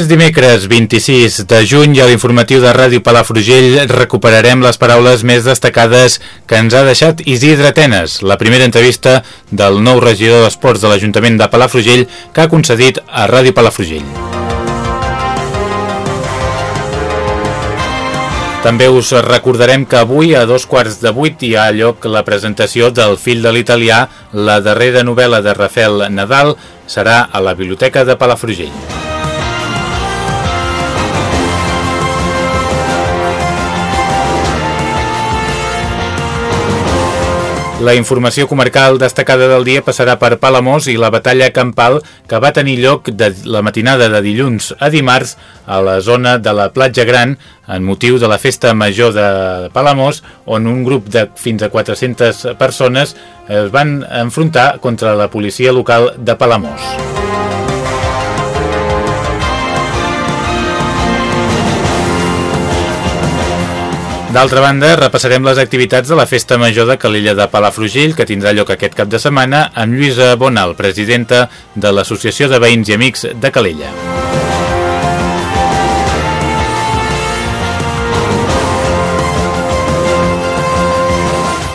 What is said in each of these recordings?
És dimecres 26 de juny i a l'informatiu de Ràdio Palafrugell recuperarem les paraules més destacades que ens ha deixat Isidre Tenes, la primera entrevista del nou regidor d'Esports de l'Ajuntament de Palafrugell que ha concedit a Ràdio Palafrugell. També us recordarem que avui a dos quarts de vuit hi ha lloc la presentació del fill de l'italià, la darrera novel·la de Rafael Nadal, serà a la Biblioteca de Palafrugell. La informació comarcal destacada del dia passarà per Palamós i la batalla campal que va tenir lloc de la matinada de dilluns a dimarts a la zona de la Platja Gran en motiu de la festa major de Palamós on un grup de fins a 400 persones es van enfrontar contra la policia local de Palamós. D'altra banda, repassarem les activitats de la Festa Major de Calella de Palafrugell, que tindrà lloc aquest cap de setmana, amb Lluïsa Bonal, presidenta de l'Associació de Veïns i Amics de Calella.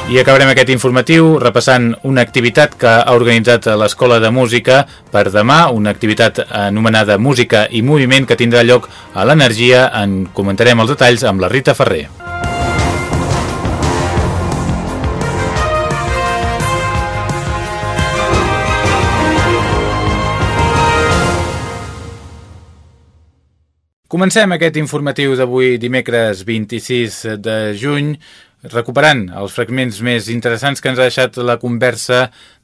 I acabarem aquest informatiu repassant una activitat que ha organitzat l'Escola de Música per demà, una activitat anomenada Música i Moviment que tindrà lloc a l'Energia. En comentarem els detalls amb la Rita Ferrer. Comencem aquest informatiu d'avui dimecres 26 de juny recuperant els fragments més interessants que ens ha deixat la conversa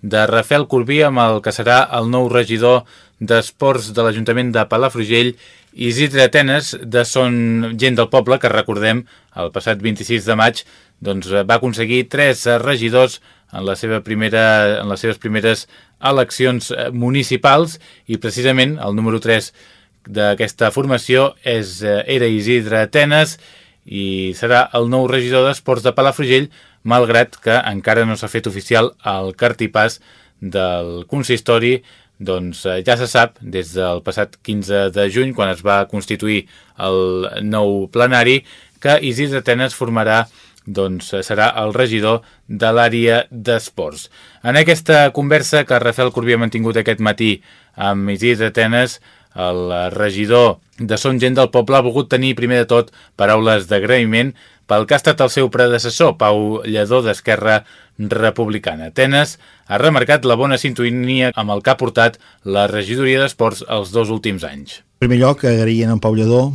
de Rafael Corbí amb el que serà el nou regidor d'Esports de l'Ajuntament de Palafrugell Isidre Atenes de Son Gent del Poble, que recordem el passat 26 de maig doncs, va aconseguir tres regidors en, la seva primera, en les seves primeres eleccions municipals i precisament el número 3 d'aquesta formació és, eh, era Isidre Atenes i serà el nou regidor d'Esports de Palafrugell, malgrat que encara no s'ha fet oficial el cartipàs del consistori, doncs eh, ja se sap des del passat 15 de juny, quan es va constituir el nou plenari, que Isidre Atenes formarà doncs serà el regidor de l'àrea d'esports. En aquesta conversa que Rafael Corbí ha mantingut aquest matí amb Isidre Atenes, el regidor de Son Gent del Poble ha volgut tenir primer de tot paraules d'agraïment pel que ha estat el seu predecessor, Pau Lledó d'Esquerra Republicana. Atenes ha remarcat la bona sintonia amb el que ha portat la regidoria d'Esports els dos últims anys. En primer lloc, agraïen a Pau Lledó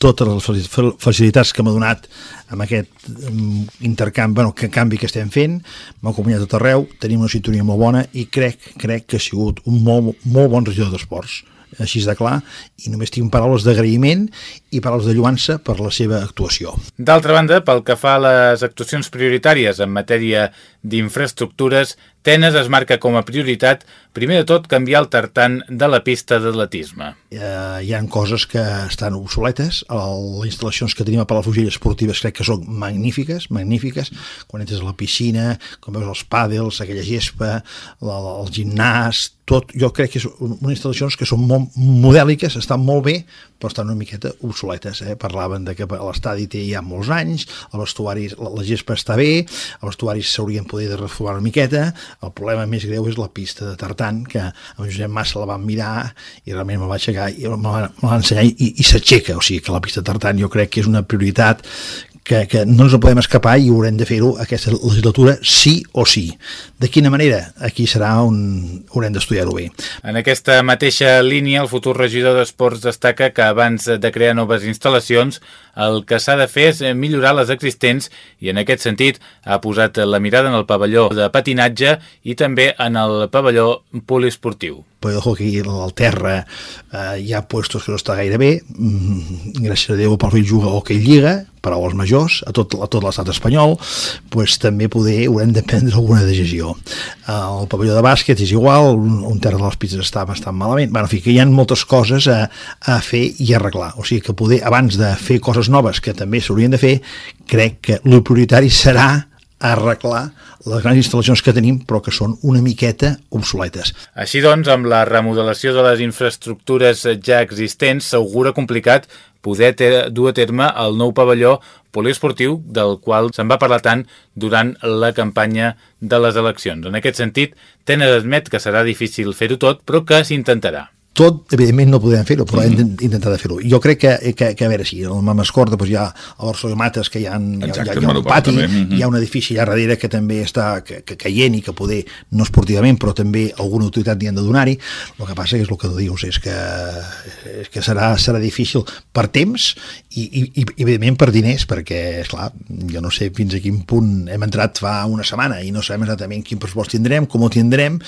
totes les facilitats que m'ha donat amb aquest mm, intercanvi, bueno, que canvi que estem fent, m'ha acompanyat tot arreu, tenim una sintonia molt bona i crec, crec que ha sigut un molt, molt bon regidor d'esports així de clar, i només tinc paraules d'agraïment i paraules de lluança per la seva actuació. D'altra banda, pel que fa a les actuacions prioritàries en matèria d'infraestructures, Tenes es marca com a prioritat, primer de tot, canviar el tartan de la pista d'atletisme. Eh, hi han coses que estan obsoletes, les instal·lacions que tenim a Palafrugell esportives crec que són magnífiques, magnífiques, quan entres a la piscina, com veus els pàdels, aquella gespa, el, el gimnàs, tot, jo crec que són unes instal·lacions que són molt modèliques, estan molt bé, però estan una miqueta obsoletes. Eh? Parlaven de que l'estadi té ja molts anys, el vestuari, la, la gespa està bé, els vestuaris s'haurien poder reformar una miqueta, el problema més greu és la pista de tartan, que en Josep Massa la van mirar i realment me va aixecar i me va ensenyar i, i s'aixeca, o sigui que la pista de tartan jo crec que és una prioritat que, que no ens en podem escapar i haurem de fer-ho aquesta legislatura sí o sí. De quina manera? Aquí serà on haurem d'estudiar-ho bé. En aquesta mateixa línia, el futur regidor d'Esports destaca que abans de crear noves instal·lacions, el que s'ha de fer és millorar les existents i en aquest sentit ha posat la mirada en el pavelló de patinatge i també en el pavelló poliesportiu però de hockey al terra eh, hi ha puestos que no està gaire bé mm, gràcies a Déu pel fill juga hockey lliga per als majors a tot, a tot l'estat espanyol pues, també poder haurem de prendre alguna decisió. El pavelló de bàsquet és igual un, terra de les pizzas està bastant malament. Bueno, en fi, que hi ha moltes coses a, a fer i arreglar. O sigui que poder abans de fer coses noves que també s'haurien de fer crec que el prioritari serà arreglar les grans instal·lacions que tenim però que són una miqueta obsoletes. Així doncs, amb la remodelació de les infraestructures ja existents s'augura complicat poder dur a terme el nou pavelló poliesportiu del qual se'n va parlar tant durant la campanya de les eleccions. En aquest sentit, Tenes admet que serà difícil fer-ho tot, però que s'intentarà tot, evidentment, no podem fer-ho, però hem d'intentar fer-ho. Jo crec que, que, que, a veure, si el Mamascorda doncs hi ha a Barcelona Mates, que hi ha, Exacte, hi ha, hi ha un pati, també. hi ha un edifici allà darrere que també està que, que caient i que poder, no esportivament, però també alguna utilitat n'hi han de donar-hi. El que passa és el que tu dius, és que, és que serà, serà difícil per temps i, i, i, evidentment, per diners, perquè, és clar jo no sé fins a quin punt hem entrat fa una setmana i no sabem exactament quin pressupost tindrem, com ho tindrem,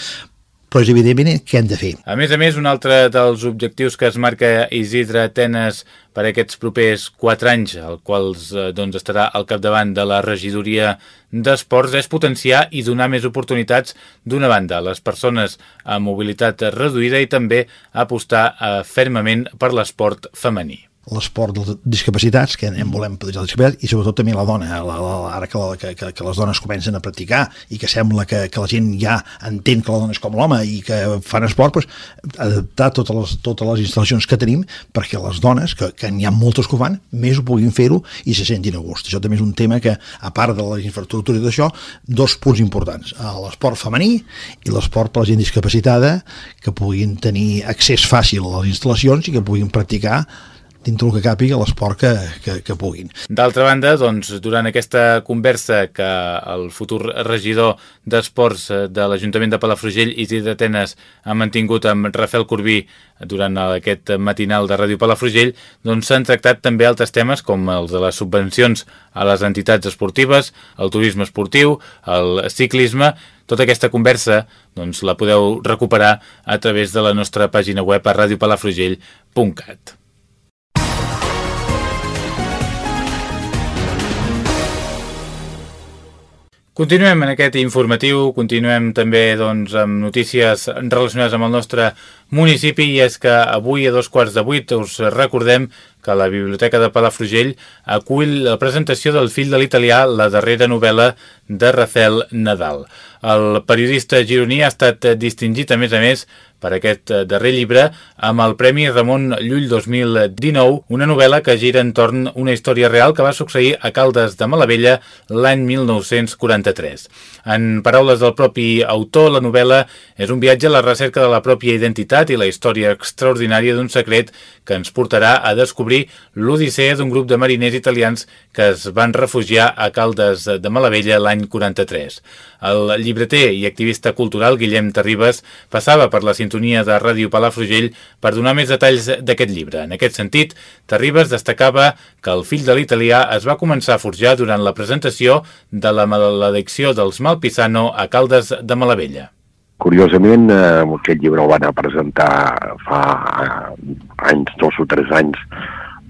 però és evidentment què hem de fer. A més a més, un altre dels objectius que es marca Isidre Atenes per aquests propers quatre anys, el qual eh, doncs, estarà al capdavant de la regidoria d'esports, és potenciar i donar més oportunitats d'una banda a les persones amb mobilitat reduïda i també apostar eh, fermament per l'esport femení l'esport de discapacitats, que en volem protegir la discapacitat, i sobretot també la dona, la, la, ara que, la, que, que les dones comencen a practicar i que sembla que, que la gent ja entén que la dona és com l'home i que fan esport, doncs, adaptar totes les, totes les instal·lacions que tenim perquè les dones, que, que n'hi ha moltes que ho fan, més ho puguin fer-ho i se sentin a gust. Això també és un tema que, a part de les infraestructures d'això, dos punts importants, l'esport femení i l'esport per la gent discapacitada, que puguin tenir accés fàcil a les instal·lacions i que puguin practicar dintre el que càpiga l'esport que, que, que puguin. D'altra banda, doncs, durant aquesta conversa que el futur regidor d'Esports de l'Ajuntament de Palafrugell, Isidre Atenes, ha mantingut amb Rafael Corbí durant aquest matinal de Ràdio Palafrugell, doncs s'han tractat també altres temes com els de les subvencions a les entitats esportives, el turisme esportiu, el ciclisme, tota aquesta conversa doncs, la podeu recuperar a través de la nostra pàgina web a radiopalafrugell.cat. Continuem en aquest informatiu, continuem també doncs, amb notícies relacionades amb el nostre municipi i és que avui a dos quarts de vuit us recordem que la Biblioteca de Palafrugell acull la presentació del fill de l'italià, la darrera novel·la de Rafael Nadal. El periodista gironí ha estat distingit, a més a més, per aquest eh, darrer llibre amb el Premi Ramon Llull 2019, una novel·la que gira entorn una història real que va succeir a Caldes de Malavella l'any 1943. En paraules del propi autor, la novel·la és un viatge a la recerca de la pròpia identitat i la història extraordinària d'un secret que ens portarà a descobrir l'odissea d'un grup de mariners italians que es van refugiar a Caldes de Malavella l'any 43. El llibreter i activista cultural Guillem Terribas passava per la sintonia de Ràdio Palafrugell per donar més detalls d'aquest llibre. En aquest sentit, Terribas destacava que el fill de l'italià es va començar a forjar durant la presentació de la maledicció dels Malpisano a Caldes de Malavella. Curiosament, eh, aquest llibre el van a presentar fa eh, anys, dos o tres anys,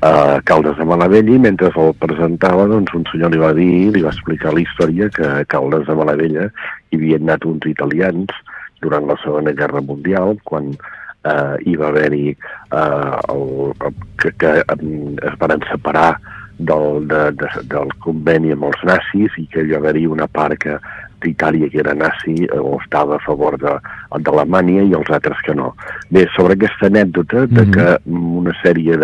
a Caldes de Malavell i mentre el presentava doncs, un senyor li va dir, li va explicar la història que a Caldes de Malavella hi havien anat uns italians durant la Segona Guerra Mundial quan eh, hi va haver-hi eh, el, que, que es van separar del, de, de, del conveni amb els nazis i que hi va haver-hi una part que d'Itàlia que era nazi eh, o estava a favor d'Alemanya i els altres que no. Bé, sobre aquesta anècdota de mhm. que una sèrie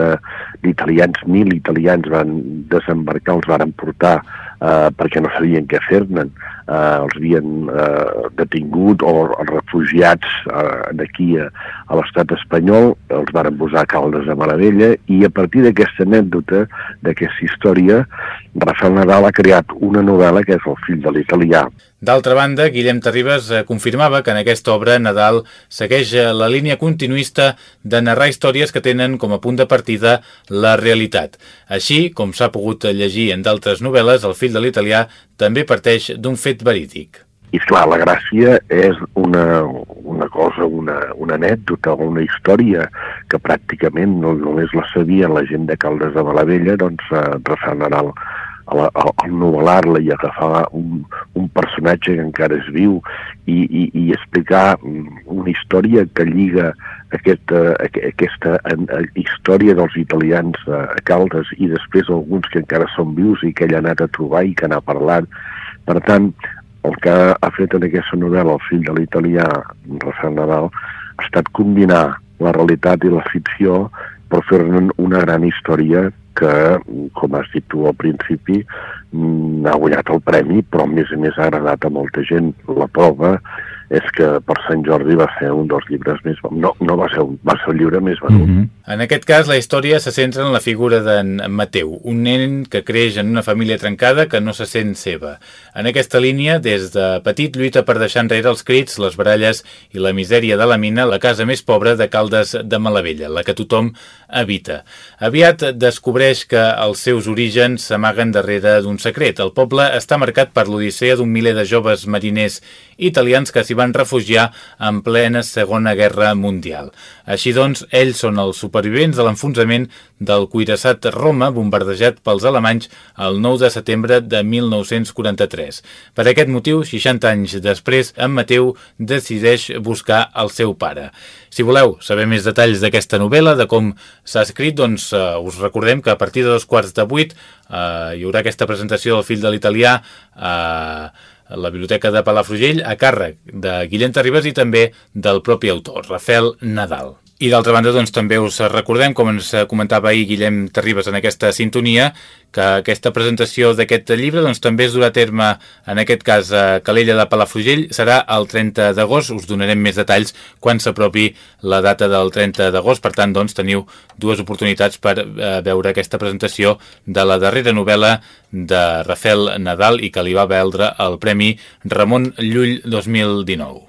d'italians, mil italians van desembarcar, els varen portar eh, perquè no sabien què fer-ne eh, els havien eh, detingut o els refugiats eh, d'aquí a, a l'estat espanyol, els van posar a Caldes de Maravella i a partir d'aquesta anècdota, d'aquesta història, Rafael Nadal ha creat una novel·la que és El fill de l'italià. D'altra banda, Guillem Terribas eh, confirmava que en aquesta obra Nadal segueix eh, la línia continuista de narrar històries que tenen com a punt de partida la realitat. Així, com s'ha pogut llegir en d'altres novel·les, El fill de l'italià també parteix d'un fet verídic. I clar, la gràcia és una, una cosa, una, una anècdota una història que pràcticament no només la sabia la gent de Caldes de Malavella, doncs eh, Rafael Nadal al novel·lar-la i agafar un, un personatge que encara és viu i, i, i explicar una història que lliga aquesta, aquesta història dels italians a Caldes i després alguns que encara són vius i que ell ha anat a trobar i que n'ha parlat. Per tant, el que ha fet en aquesta novel·la el fill de l'italià, Rafael Nadal, ha estat combinar la realitat i la ficció per fer-ne una gran història que, com has dit tu al principi, mm, ha guanyat el premi, però a més a més ha agradat a molta gent. La prova és que per Sant Jordi va ser un dels llibres més... No, no va ser un, va ser el llibre més venut. Mm -hmm. En aquest cas, la història se centra en la figura d'en Mateu, un nen que creix en una família trencada que no se sent seva. En aquesta línia, des de petit, lluita per deixar enrere els crits, les baralles i la misèria de la mina, la casa més pobra de Caldes de Malavella, la que tothom habita. Aviat descobreix que els seus orígens s'amaguen darrere d'un secret. El poble està marcat per l'odissea d'un miler de joves mariners italians que s'hi van refugiar en plena Segona Guerra Mundial. Així doncs, ells són els supervivents de l'enfonsament del cuirassat Roma bombardejat pels alemanys el 9 de setembre de 1943. Per aquest motiu, 60 anys després, en Mateu decideix buscar el seu pare. Si voleu saber més detalls d'aquesta novel·la, de com s'ha escrit, doncs uh, us recordem que a partir de dos quarts de vuit uh, hi haurà aquesta presentació del fill de l'italià a la Biblioteca de Palafrugell a càrrec de Guillem Terribas i també del propi autor, Rafael Nadal. I d'altra banda, doncs, també us recordem, com ens comentava ahir Guillem Terribas en aquesta sintonia, que aquesta presentació d'aquest llibre doncs, també es durà a terme, en aquest cas, a Calella de Palafrugell, serà el 30 d'agost. Us donarem més detalls quan s'apropi la data del 30 d'agost. Per tant, doncs, teniu dues oportunitats per eh, veure aquesta presentació de la darrera novel·la de Rafael Nadal i que li va veldre el Premi Ramon Llull 2019.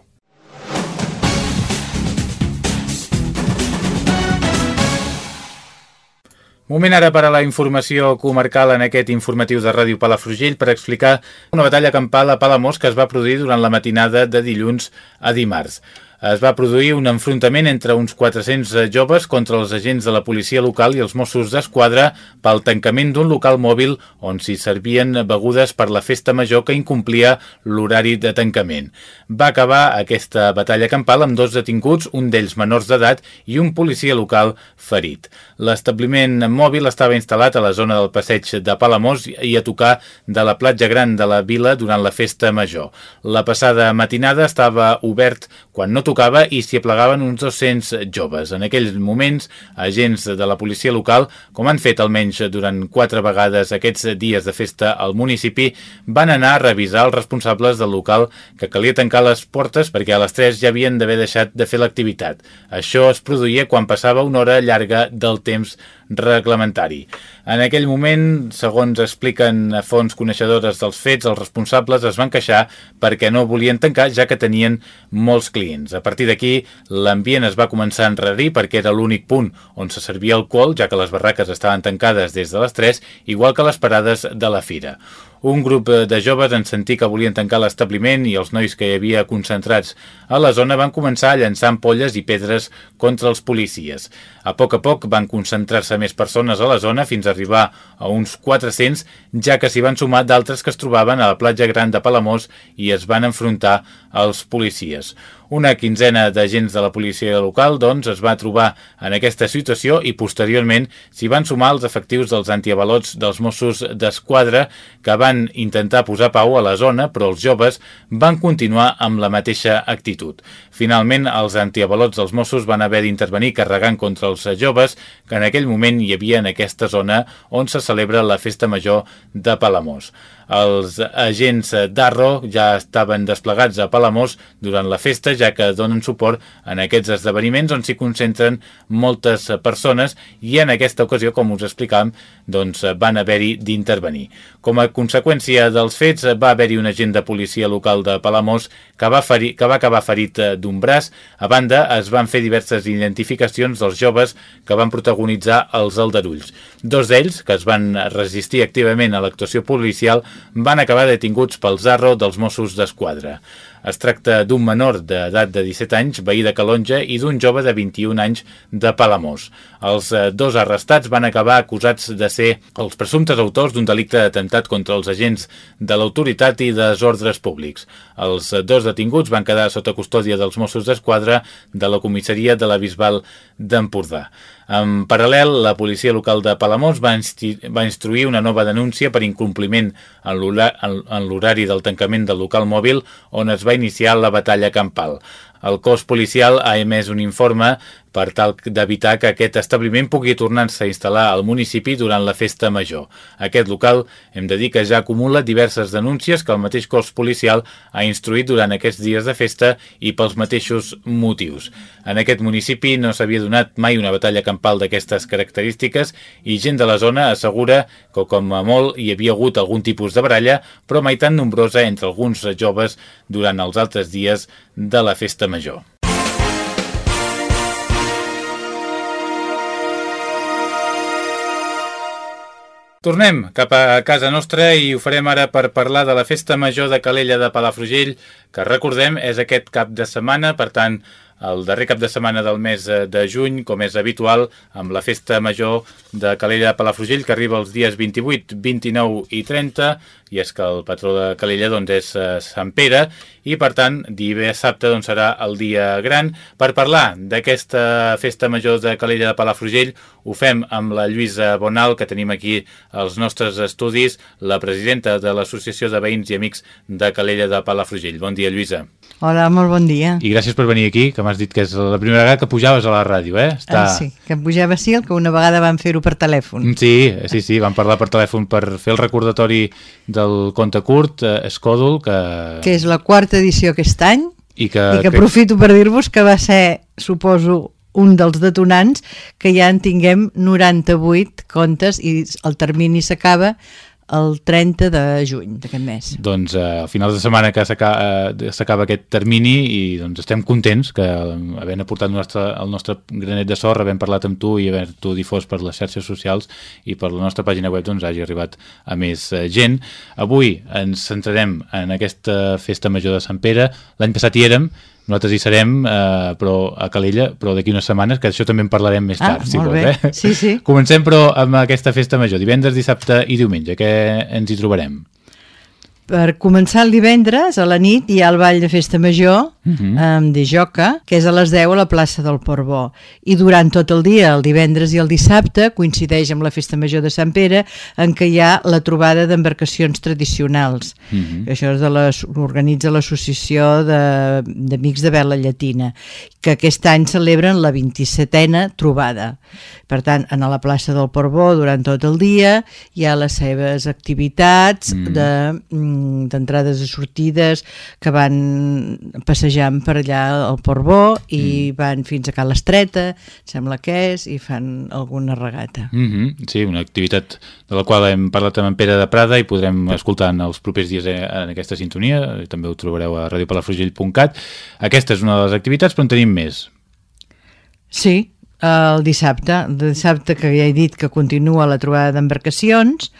Moment ara per a la informació comarcal en aquest informatiu de Ràdio Palafrugell per explicar una batalla campal a Palamós que es va produir durant la matinada de dilluns a dimarts es va produir un enfrontament entre uns 400 joves contra els agents de la policia local i els Mossos d'Esquadra pel tancament d'un local mòbil on s'hi servien begudes per la festa major que incomplia l'horari de tancament. Va acabar aquesta batalla campal amb dos detinguts, un d'ells menors d'edat i un policia local ferit. L'establiment mòbil estava instal·lat a la zona del passeig de Palamós i a tocar de la platja gran de la vila durant la festa major. La passada matinada estava obert quan no tocava i s'hi aplegaven uns 200 joves. En aquells moments, agents de la policia local, com han fet almenys durant quatre vegades aquests dies de festa al municipi, van anar a revisar els responsables del local que calia tancar les portes perquè a les 3 ja havien d'haver deixat de fer l'activitat. Això es produïa quan passava una hora llarga del temps reglamentari. En aquell moment, segons expliquen a fons coneixedores dels fets, els responsables es van queixar perquè no volien tancar ja que tenien molts clients. A partir d'aquí, l'ambient es va començar a enrarir perquè era l'únic punt on se servia alcohol, ja que les barraques estaven tancades des de les 3, igual que les parades de la fira. Un grup de joves en sentir que volien tancar l'establiment i els nois que hi havia concentrats a la zona van començar a llançar ampolles i pedres contra els policies. A poc a poc van concentrar-se més persones a la zona fins a arribar a uns 400, ja que s'hi van sumar d'altres que es trobaven a la platja gran de Palamós i es van enfrontar als policies. Una quinzena d'agents de la policia local doncs, es va trobar en aquesta situació i posteriorment s'hi van sumar els efectius dels antiavalots dels Mossos d'Esquadra que van intentar posar pau a la zona, però els joves van continuar amb la mateixa actitud. Finalment, els antiavalots dels Mossos van haver d'intervenir carregant contra els joves que en aquell moment hi havia en aquesta zona on se celebra la Festa Major de Palamós. Els agents d'Arro ja estaven desplegats a Palamós durant la festa, ja que donen suport en aquests esdeveniments on s'hi concentren moltes persones i en aquesta ocasió, com us explicàvem, doncs van haver-hi d'intervenir. Com a conseqüència dels fets, va haver-hi un agent de policia local de Palamós que va, ferir, que va acabar ferit d'un braç. A banda, es van fer diverses identificacions dels joves que van protagonitzar els aldarulls. Dos d'ells, que es van resistir activament a l'actuació policial, van acabar detinguts pel Zarro dels Mossos d'Esquadra. Es tracta d'un menor d'edat de 17 anys, veí de Calonja, i d'un jove de 21 anys de Palamós. Els eh, dos arrestats van acabar acusats de ser els presumptes autors d'un delicte d'atemptat contra els agents de l'autoritat i desordres públics. Els dos detinguts van quedar sota custòdia dels Mossos d'Esquadra de la comissaria de la Bisbal d'Empordà. En paral·lel, la policia local de Palamós va, va instruir una nova denúncia per incompliment en l'horari del tancament del local mòbil on es va iniciar la batalla campal. El cos policial ha emès un informe per tal d'evitar que aquest establiment pugui tornar-se a instal·lar al municipi durant la festa major. Aquest local hem de dir que ja acumula diverses denúncies que el mateix cos policial ha instruït durant aquests dies de festa i pels mateixos motius. En aquest municipi no s'havia donat mai una batalla campal d'aquestes característiques i gent de la zona assegura que com a molt hi havia hagut algun tipus de baralla, però mai tan nombrosa entre alguns joves durant els altres dies de la festa major. Tornem cap a casa nostra i ho farem ara per parlar de la Festa Major de Calella de Palafrugell, que recordem és aquest cap de setmana, per tant, el darrer cap de setmana del mes de juny, com és habitual, amb la Festa Major de Calella de Palafrugell, que arriba els dies 28, 29 i 30, i és que el patró de Calella doncs, és eh, Sant Pere, i per tant dissabte doncs, serà el dia gran. Per parlar d'aquesta festa major de Calella de Palafrugell ho fem amb la Lluïsa Bonal, que tenim aquí als nostres estudis, la presidenta de l'Associació de Veïns i Amics de Calella de Palafrugell. Bon dia, Lluïsa. Hola, molt bon dia. I gràcies per venir aquí, que m'has dit que és la primera vegada que pujaves a la ràdio, eh? Està... Ah, sí, que pujava sí, el que una vegada vam fer-ho per telèfon. Sí, sí, sí, vam parlar per telèfon per fer el recordatori del conte curt, eh, Escòdol, que... Que és la quarta edició aquest any, i que, i que aprofito per dir-vos que va ser, suposo, un dels detonants que ja en tinguem 98 contes i el termini s'acaba el 30 de juny d'aquest mes. Doncs eh, al final de setmana que s'acaba eh, aquest termini i doncs estem contents que eh, havent aportat el nostre, el nostre granet de sorra, havent parlat amb tu i havent-ho difós per les xarxes socials i per la nostra pàgina web doncs hagi arribat a més eh, gent. Avui ens centrarem en aquesta festa major de Sant Pere. L'any passat hi érem, nosaltres hi serem, eh, però a Calella, però d'aquí unes setmanes, que això també en parlarem més ah, tard, si vols. Eh? Sí, sí. Comencem, però, amb aquesta festa major, divendres, dissabte i diumenge. Què ens hi trobarem? Per començar el divendres, a la nit, hi ha el ball de festa major, uh mhm. -huh. amb de Joca, que és a les 10 a la plaça del Portbó. I durant tot el dia, el divendres i el dissabte, coincideix amb la festa major de Sant Pere, en què hi ha la trobada d'embarcacions tradicionals. Uh mhm. -huh. Això és de les, organitza l'Associació d'Amics de, de Vela Llatina, que aquest any celebren la 27a trobada. Per tant, a la plaça del Portbó, durant tot el dia, hi ha les seves activitats uh mhm. -huh. de mm, d'entrades i sortides que van passejant per allà al Portbó i mm. van fins a Cal Estreta, sembla que és, i fan alguna regata. Mm -hmm. Sí, una activitat de la qual hem parlat amb en Pere de Prada i podrem escoltar en els propers dies eh, en aquesta sintonia, també ho trobareu a radiopalafrugell.cat. Aquesta és una de les activitats, però en tenim més. Sí, el dissabte, el dissabte que ja he dit que continua la trobada d'embarcacions,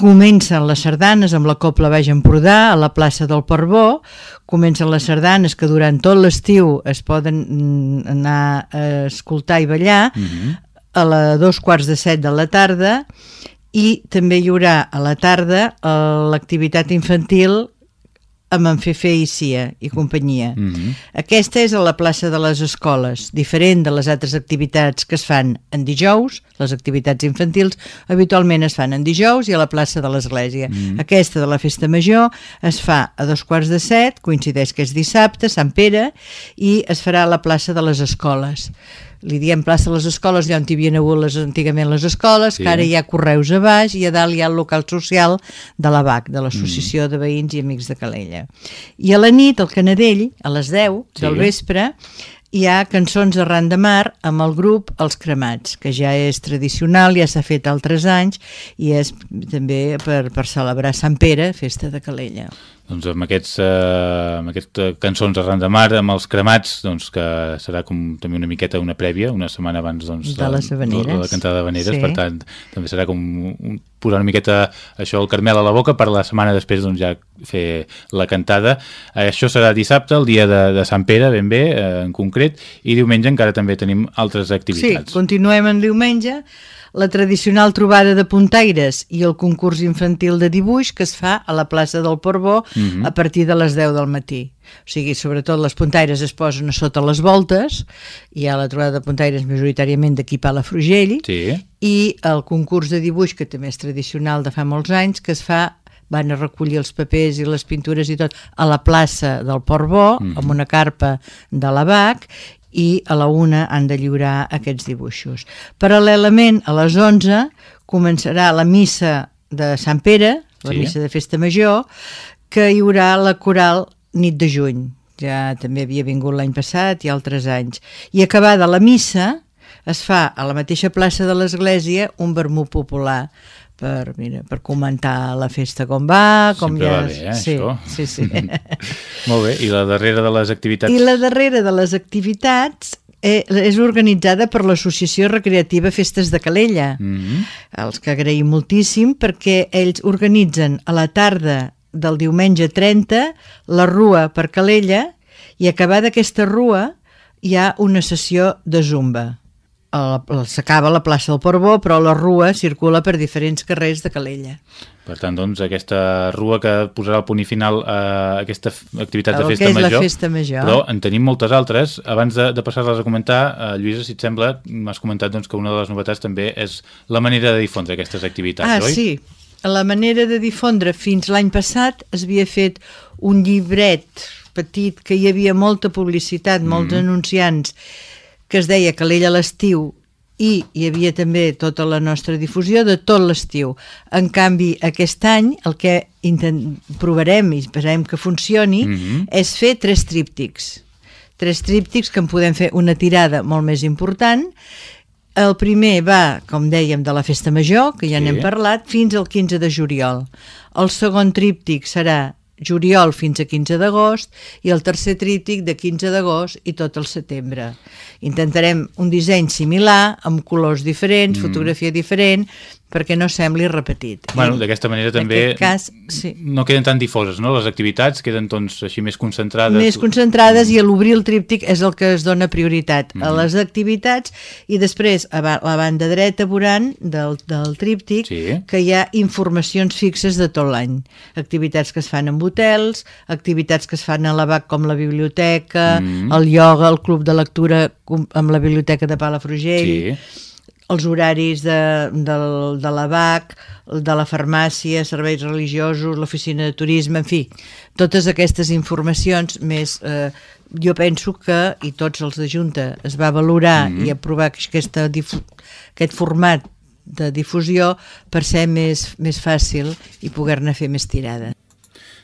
Comencen les sardanes amb la Copla Baix Empordà a la plaça del Portbó, comencen les sardanes que durant tot l'estiu es poden mm, anar a escoltar i ballar uh mhm. -huh. a la dos quarts de set de la tarda i també hi haurà a la tarda eh, l'activitat infantil amb en Fefe i Cia i companyia. Mm -hmm. Aquesta és a la plaça de les escoles, diferent de les altres activitats que es fan en dijous, les activitats infantils habitualment es fan en dijous i a la plaça de l'església. Mm -hmm. Aquesta de la festa major es fa a dos quarts de set, coincideix que és dissabte, Sant Pere, i es farà a la plaça de les escoles li diem plaça de les escoles, allà on hi havia hagut les, antigament les escoles, Sí. que ara hi ha correus a baix i a dalt hi ha el local social de la BAC, de l'Associació de Veïns i Amics de Calella. I a la nit, al Canadell, a les 10 Sí. del vespre, hi ha cançons arran de mar amb el grup Els Cremats, que ja és tradicional, ja s'ha fet altres anys i és també per, per celebrar Sant Pere, festa de Calella. Doncs amb aquests, eh, amb aquestes cançons arran de mar, amb els cremats, doncs que serà com també una miqueta una prèvia, una setmana abans doncs, De les Havaneres. de la cantada de Havaneres, Sí. per tant, també serà com un, posar una miqueta això el carmel a la boca per la setmana després doncs, ja fer la cantada. Això serà dissabte, el dia de, de Sant Pere, ben bé, eh, en concret, i diumenge encara també tenim altres Sí, activitats. continuem en diumenge, la tradicional trobada de puntaires i el concurs infantil de dibuix que es fa a la plaça del Portbó Mhm. a partir de les 10 del matí. O sigui, sobretot les puntaires es posen a sota les voltes, hi ha la trobada de puntaires majoritàriament d'aquí Palafrugell, Sí, i el concurs de dibuix, que també és tradicional de fa molts anys, que es fa van a recollir els papers i les pintures i tot a la plaça del Port Bo, Mhm. amb una carpa de la BAC, i a la una han de lliurar aquests dibuixos. Paral·lelament, a les 11 començarà la missa de Sant Pere, la Sí. missa de Festa Major, que hi haurà la coral nit de juny. Ja també havia vingut l'any passat i altres anys. I acabada la missa, es fa a la mateixa plaça de l'església un vermut popular per, mira, per comentar la festa com va, com Sempre ja... va bé, eh, sí, això. sí, sí. molt bé. I la darrera de les activitats? I la darrera de les activitats eh, és organitzada per l'Associació Recreativa Festes de Calella, Mhm. els que agraïm moltíssim perquè ells organitzen a la tarda del diumenge 30 la rua per Calella i acabada aquesta rua hi ha una sessió de zumba. S'acaba la plaça del Portbó, però la rua circula per diferents carrers de Calella. Per tant, doncs, aquesta rua que posarà el punt i final a aquesta activitat de El que festa és la major. festa major. Però en tenim moltes altres. Abans de, de passar-les a comentar, eh, Lluïsa, si et sembla, m'has comentat doncs, que una de les novetats també és la manera de difondre aquestes activitats, Ah, oi? sí. La manera de difondre fins l'any passat es havia fet un llibret petit que hi havia molta publicitat, molts anunciants, que es deia Calella a l'estiu i hi havia també tota la nostra difusió de tot l'estiu. En canvi, aquest any el que provarem i esperem que funcioni Mhm. és fer tres tríptics. Tres tríptics que en podem fer una tirada molt més important. El primer va, com dèiem, de la Festa Major, que ja Sí. n'hem parlat, fins al 15 de juliol. El segon tríptic serà juliol fins a 15 d'agost i el tercer tríptic de 15 d'agost i tot el setembre. Intentarem un disseny similar, amb colors diferents, Mm. fotografia diferent, perquè no sembli repetit. Bueno, d'aquesta manera també cas, sí. no queden tan difoses, no? Les activitats queden doncs així més concentrades. més concentrades i a l'obrir el tríptic és el que es dona prioritat Mhm. a les activitats i després a la banda dreta veuran del, del tríptic Sí. que hi ha informacions fixes de tot l'any activitats que es fan en hotels activitats que es fan a la BAC com la biblioteca Mhm. el ioga, el club de lectura amb la biblioteca de Palafrugell Sí. Els horaris de, de, de la BAC, de la farmàcia, serveis religiosos, l'oficina de turisme, en fi, totes aquestes informacions més... Eh, jo penso que, i tots els de Junta, es va valorar mm -hmm. i aprovar aquesta aquest format de difusió per ser més, més fàcil i poder-ne fer més tirada.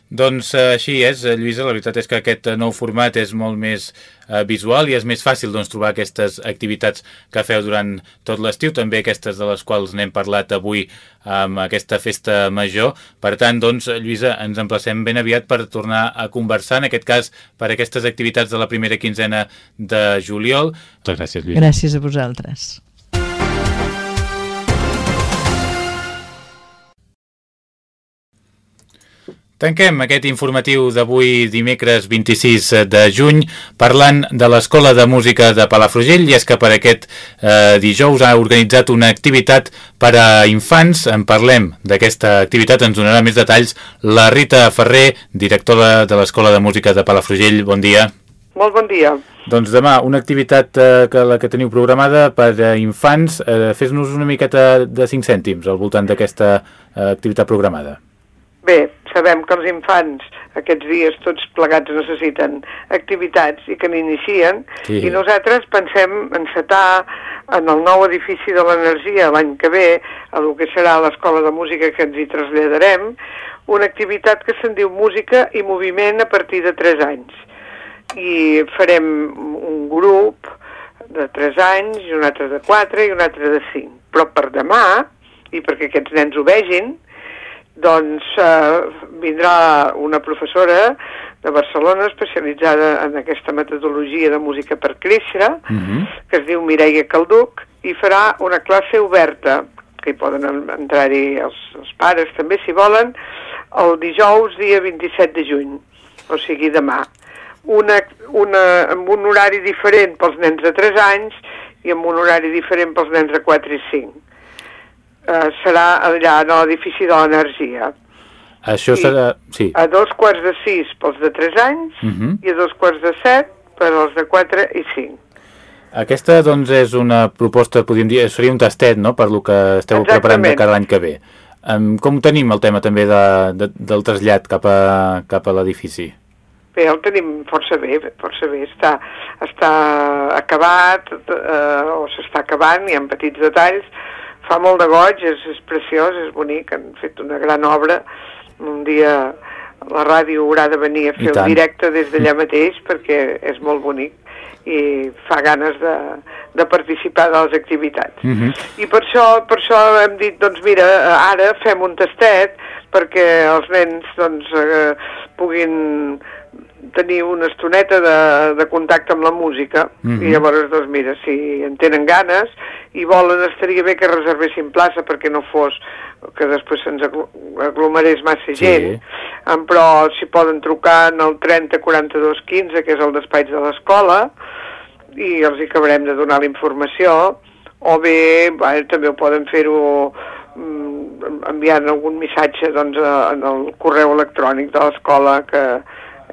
Doncs eh, així és, eh, Lluïsa, la veritat és que aquest eh, nou format és molt més eh, visual i és més fàcil doncs, trobar aquestes activitats que feu durant tot l'estiu, també aquestes de les quals n'hem parlat avui amb aquesta festa major. Per tant, doncs, Lluïsa, ens emplacem ben aviat per tornar a conversar, en aquest cas per aquestes activitats de la primera quinzena de juliol. Moltes gràcies, Lluïsa. Gràcies a vosaltres. Tanquem aquest informatiu d'avui dimecres 26 de juny parlant de l'Escola de Música de Palafrugell i és que per aquest eh, dijous ha organitzat una activitat per a infants. En parlem d'aquesta activitat, ens donarà més detalls la Rita Ferrer, directora de l'Escola de Música de Palafrugell. Bon dia. Molt bon dia. Doncs demà, una activitat eh, que la que teniu programada per a infants. Eh, Fes-nos una miqueta de 5 cèntims al voltant d'aquesta eh, activitat programada. Bé, sabem que els infants aquests dies tots plegats necessiten activitats i que n'inicien Sí. i nosaltres pensem encetar en el nou edifici de l'energia l'any que ve, a el que serà l'Escola de Música que ens hi traslladarem, una activitat que se'n diu Música i Moviment a partir de 3 anys. I farem un grup de 3 anys, i un altre de 4 i un altre de 5. Però per demà, i perquè aquests nens ho vegin, doncs eh, vindrà una professora de Barcelona especialitzada en aquesta metodologia de música per créixer, Mhm. que es diu Mireia Calduc, i farà una classe oberta, que hi poden en- entrar-hi els, els pares també si volen, el dijous dia 27 de juny, o sigui demà. Una, una, amb un horari diferent pels nens de 3 anys i amb un horari diferent pels nens de 4 i 5. Uh, serà allà a l'edifici de l'energia. Això Sí. serà... Sí. A dos quarts de 6 pels de 3 anys Mhm. i a dos quarts de 7 per als de 4 i 5. Aquesta, doncs, és una proposta, podríem dir, seria un tastet, no?, per lo que esteu Exactament. preparant de cada any que ve. Um, com tenim el tema també de, de, del trasllat cap a, cap a l'edifici? Bé, el tenim força bé, força bé. Està, està acabat, eh, o s'està acabant, hi ha petits detalls. Fa molt de goig, és, és preciós, és bonic, han fet una gran obra. Un dia la ràdio haurà de venir a fer el directe des d'allà mateix perquè és molt bonic i fa ganes de, de participar de les activitats. Mhm. I per això, per això hem dit, doncs mira, ara fem un tastet perquè els nens doncs, eh, puguin tenir una estoneta de, de contacte amb la música Mhm. i llavors, doncs mira, si en tenen ganes i volen, estaria bé que reservessin plaça perquè no fos que després se'ns aglomerés massa Sí. gent, Em, però si poden trucar en el 30 42 15, que és el despatx de l'escola, i els hi acabarem de donar la informació, o bé bé, també ho poden fer-ho mm, enviant algun missatge doncs, en el correu electrònic de l'escola, que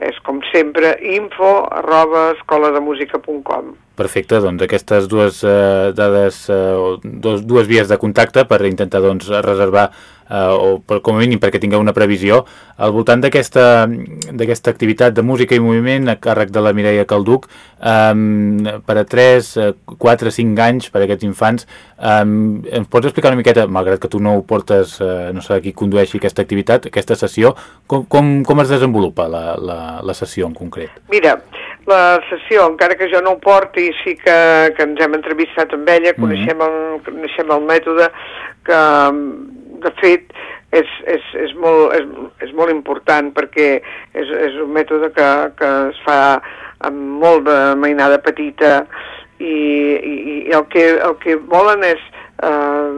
és com sempre info arroba escolademusica.com Perfecte, doncs aquestes dues eh, dades, eh, o dos, dues vies de contacte per intentar doncs, reservar eh, o per, com a mínim perquè tingueu una previsió al voltant d'aquesta activitat de música i moviment a càrrec de la Mireia Calduc eh, per a 3, eh, 4, 5 anys per a aquests infants eh, ens pots explicar una miqueta, malgrat que tu no ho portes eh, no sé qui condueixi aquesta activitat aquesta sessió, com, com, com es desenvolupa la, la, la sessió en concret? Mira, la sessió, encara que jo no ho porti, sí que, que ens hem entrevistat amb ella, coneixem, el, coneixem el mètode, que de fet és, és, és, molt, és, és molt important perquè és, és un mètode que, que es fa amb molt de mainada petita i, i, i el, que, el que volen és eh,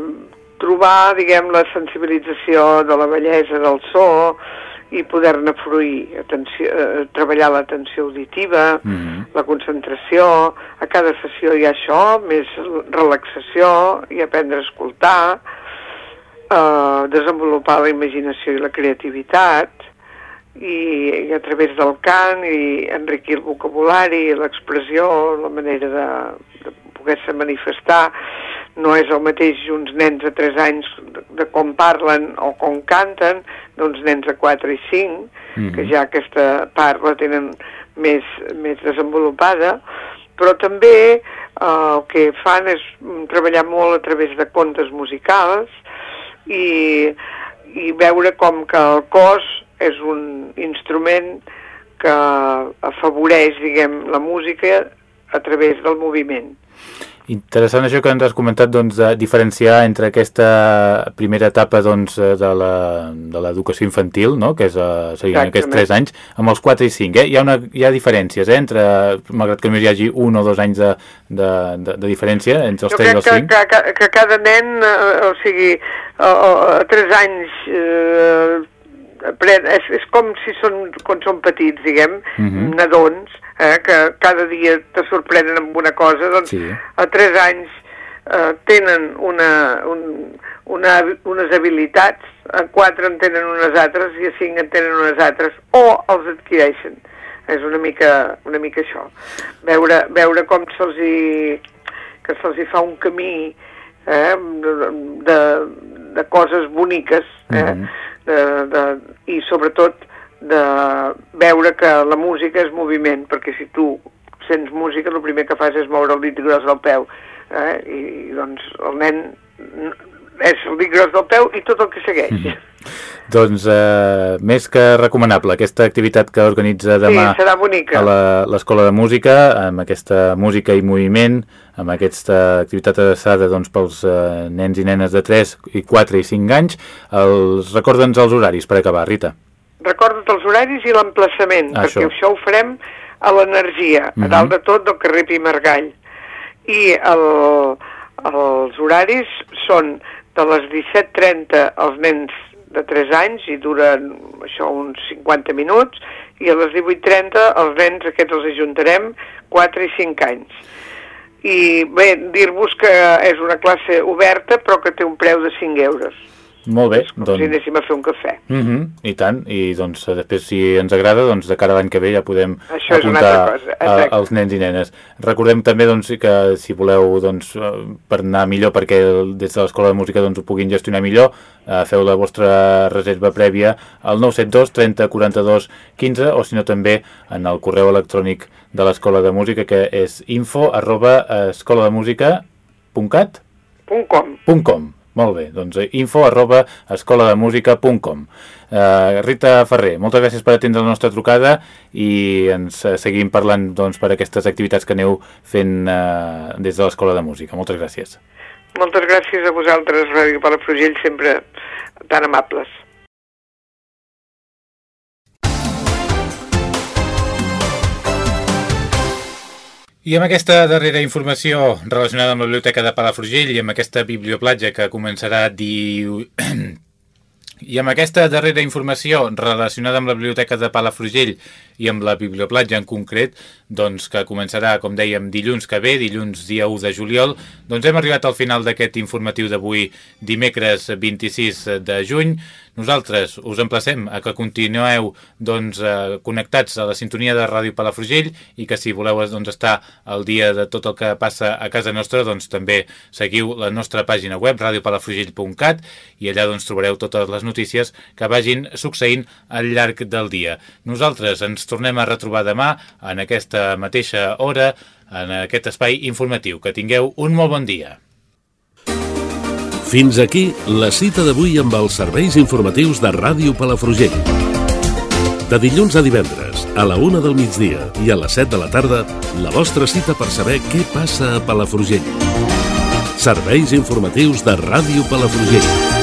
trobar, diguem, la sensibilització de la bellesa del so, i poder-ne fruir, atenció, eh, treballar l'atenció auditiva, Mhm. la concentració, a cada sessió hi ha això, més relaxació i aprendre a escoltar, eh, desenvolupar la imaginació i la creativitat, i, i a través del cant i enriquir el vocabulari, l'expressió, la manera de, de poder-se manifestar, no és el mateix uns nens de 3 anys de, de com parlen o com canten d'uns nens de 4 i 5, Mhm. que ja aquesta part la tenen més, més desenvolupada, però també eh, el que fan és mm, treballar molt a través de contes musicals i, i veure com que el cos és un instrument que afavoreix, diguem, la música a través del moviment. Interessant això que ens has comentat, doncs, de diferenciar entre aquesta primera etapa doncs, eh, de l'educació infantil, no? que és, uh, serien aquests Exactament. 3 anys, amb els 4 i 5. Eh? Hi, ha una, hi ha diferències, eh? entre, malgrat que només hi hagi un o dos anys de, de, de, de diferència entre els Jo 3 i els que, 5. que, que, que cada nen, eh, o sigui, a, a, a 3 anys eh, aprèn, és, és com si són, quan són petits, diguem, Mhm. nadons, eh, que cada dia te sorprenen amb una cosa, doncs Sí. a 3 anys eh, tenen una, un, una, unes habilitats, a 4 en tenen unes altres i a 5 en tenen unes altres, o els adquireixen. És una mica, una mica això. Veure, veure com se'ls hi, que se'ls hi fa un camí eh, de, de, coses boniques, eh, Mhm. De, de, i sobretot de veure que la música és moviment, perquè si tu sents música el primer que fas és moure el dit gros del peu eh? I, i doncs el nen és el dit gros del peu i tot el que segueix. Mm -hmm. Doncs eh, més que recomanable aquesta activitat que organitza demà sí, serà bonica. a l'Escola de Música, amb aquesta música i moviment, amb aquesta activitat adreçada doncs, pels eh, nens i nenes de 3, i 4 i 5 anys. Els Recorda'ns els horaris per acabar, Rita. Recorda't els horaris i l'emplaçament, Ah, perquè això. això ho farem a l'energia, Mhm. a dalt de tot del carrer Pimargall. I el, els horaris són de les 17.30 als nens de 3 anys i duren això uns 50 minuts i a les 18.30 els nens aquests els ajuntarem 4 i 5 anys. I bé, dir-vos que és una classe oberta però que té un preu de 5 euros, Molt bé, com doncs... si anéssim a fer un cafè. Mm -hmm, I tant, i doncs després si ens agrada, doncs de cara a l'any que ve ja podem Això és apuntar a, als nens i nenes. Recordem també doncs, que si voleu doncs, eh, per anar millor perquè des de l'Escola de Música doncs, ho puguin gestionar millor, eh, feu la vostra reserva prèvia al 972 30 42 15 o si no també en el correu electrònic de l'Escola de Música que és info arroba escolademusica.cat Molt bé, doncs eh, info arroba escolademusica.com uh, Rita Ferrer, moltes gràcies per atendre la nostra trucada i ens eh, seguim parlant doncs, per aquestes activitats que aneu fent uh, des de l'Escola de Música. Moltes gràcies. Moltes gràcies a vosaltres, Ràdio Palafrugell, sempre tan amables. I amb aquesta darrera informació relacionada amb la Biblioteca de Palafrugell i amb aquesta biblioplatja que començarà diu... I amb aquesta darrera informació relacionada amb la Biblioteca de Palafrugell i amb la Biblioplatja en concret, doncs que començarà, com dèiem, dilluns que ve, dilluns dia 1 de juliol, doncs hem arribat al final d'aquest informatiu d'avui, dimecres 26 de juny. Nosaltres us emplacem a que continueu doncs, eh, connectats a la sintonia de Ràdio Palafrugell i que si voleu doncs, estar al dia de tot el que passa a casa nostra, doncs també seguiu la nostra pàgina web radiopalafrugell.cat i allà doncs, trobareu totes les notícies que vagin succeint al llarg del dia. Nosaltres ens tornem a retrobar demà en aquesta mateixa hora en aquest espai informatiu. Que tingueu un molt bon dia. Fins aquí la cita d'avui amb els serveis informatius de Ràdio Palafrugell. De dilluns a divendres, a la una del migdia i a les 7 de la tarda, la vostra cita per saber què passa a Palafrugell. Serveis informatius de Ràdio Palafrugell.